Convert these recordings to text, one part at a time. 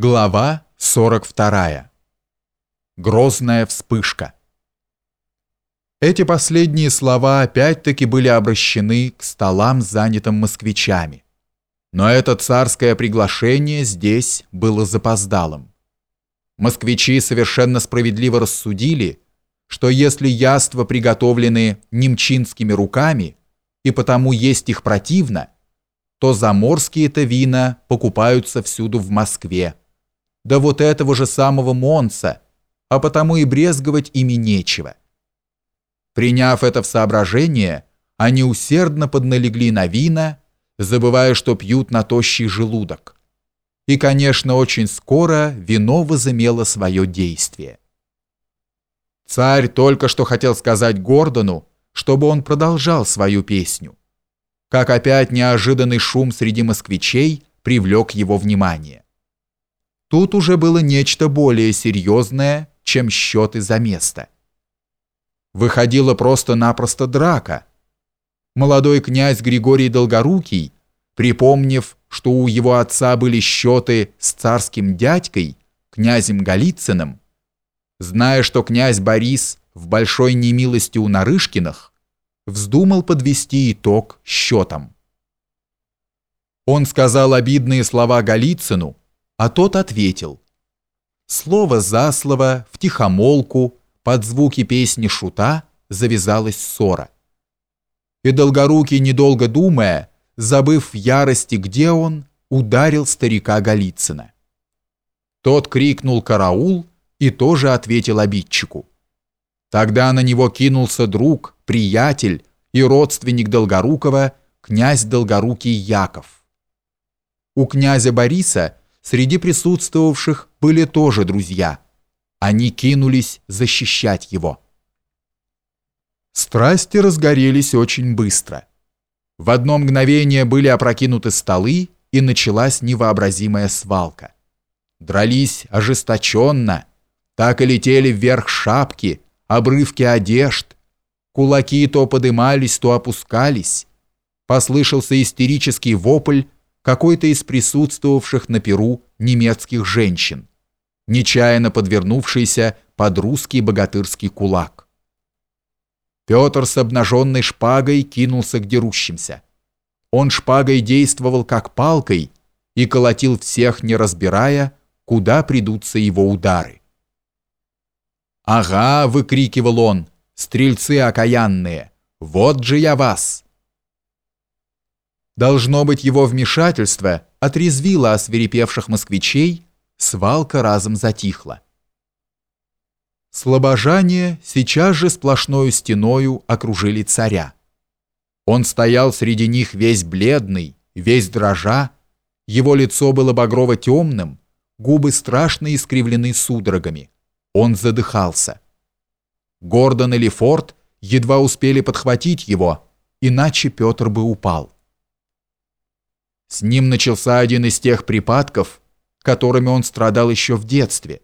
Глава 42. Грозная вспышка. Эти последние слова опять-таки были обращены к столам, занятым москвичами. Но это царское приглашение здесь было запоздалым. Москвичи совершенно справедливо рассудили, что если яства приготовлены немчинскими руками и потому есть их противно, то заморские-то вина покупаются всюду в Москве да вот этого же самого Монца, а потому и брезговать ими нечего. Приняв это в соображение, они усердно подналегли на вина, забывая, что пьют на тощий желудок. И, конечно, очень скоро вино возымело свое действие. Царь только что хотел сказать Гордону, чтобы он продолжал свою песню, как опять неожиданный шум среди москвичей привлек его внимание. Тут уже было нечто более серьезное, чем счеты за место. Выходила просто-напросто драка. Молодой князь Григорий Долгорукий, припомнив, что у его отца были счеты с царским дядькой, князем Голицыным, зная, что князь Борис в большой немилости у Нарышкиных, вздумал подвести итог счетам. Он сказал обидные слова Голицыну, а тот ответил. Слово за слово, в тихомолку, под звуки песни шута завязалась ссора. И Долгорукий, недолго думая, забыв в ярости, где он, ударил старика Голицына. Тот крикнул «караул» и тоже ответил обидчику. Тогда на него кинулся друг, приятель и родственник Долгорукова, князь Долгорукий Яков. У князя Бориса среди присутствовавших были тоже друзья. Они кинулись защищать его. Страсти разгорелись очень быстро. В одно мгновение были опрокинуты столы, и началась невообразимая свалка. Дрались ожесточенно, так и летели вверх шапки, обрывки одежд, кулаки то подымались, то опускались. Послышался истерический вопль, какой-то из присутствовавших на Перу немецких женщин, нечаянно подвернувшийся под русский богатырский кулак. Петр с обнаженной шпагой кинулся к дерущимся. Он шпагой действовал как палкой и колотил всех, не разбирая, куда придутся его удары. «Ага!» — выкрикивал он, — «стрельцы окаянные! Вот же я вас!» Должно быть, его вмешательство отрезвило освирепевших москвичей, свалка разом затихла. Слобожане сейчас же сплошною стеною окружили царя. Он стоял среди них весь бледный, весь дрожа, его лицо было багрово-темным, губы страшно искривлены судорогами. Он задыхался. Гордон и Лефорт едва успели подхватить его, иначе Петр бы упал. С ним начался один из тех припадков, которыми он страдал еще в детстве.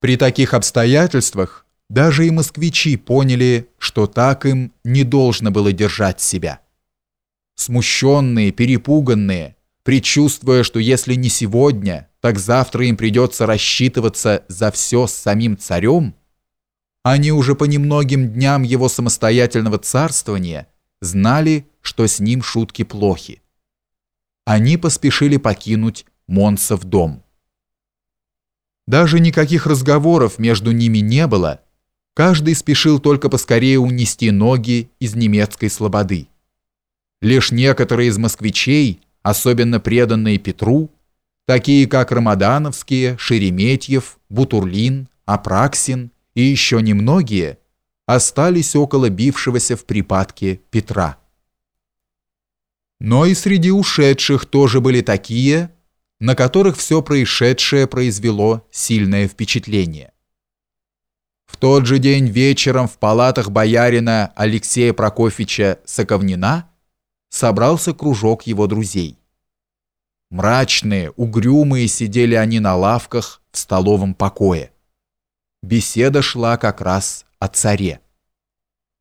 При таких обстоятельствах даже и москвичи поняли, что так им не должно было держать себя. Смущенные, перепуганные, предчувствуя, что если не сегодня, так завтра им придется рассчитываться за все с самим царем, они уже по немногим дням его самостоятельного царствования знали, что с ним шутки плохи они поспешили покинуть Монсов дом. Даже никаких разговоров между ними не было, каждый спешил только поскорее унести ноги из немецкой слободы. Лишь некоторые из москвичей, особенно преданные Петру, такие как Рамадановские, Шереметьев, Бутурлин, Апраксин и еще немногие, остались около бившегося в припадке Петра. Но и среди ушедших тоже были такие, на которых все происшедшее произвело сильное впечатление. В тот же день вечером в палатах боярина Алексея Прокофьевича Соковнина собрался кружок его друзей. Мрачные, угрюмые сидели они на лавках в столовом покое. Беседа шла как раз о царе.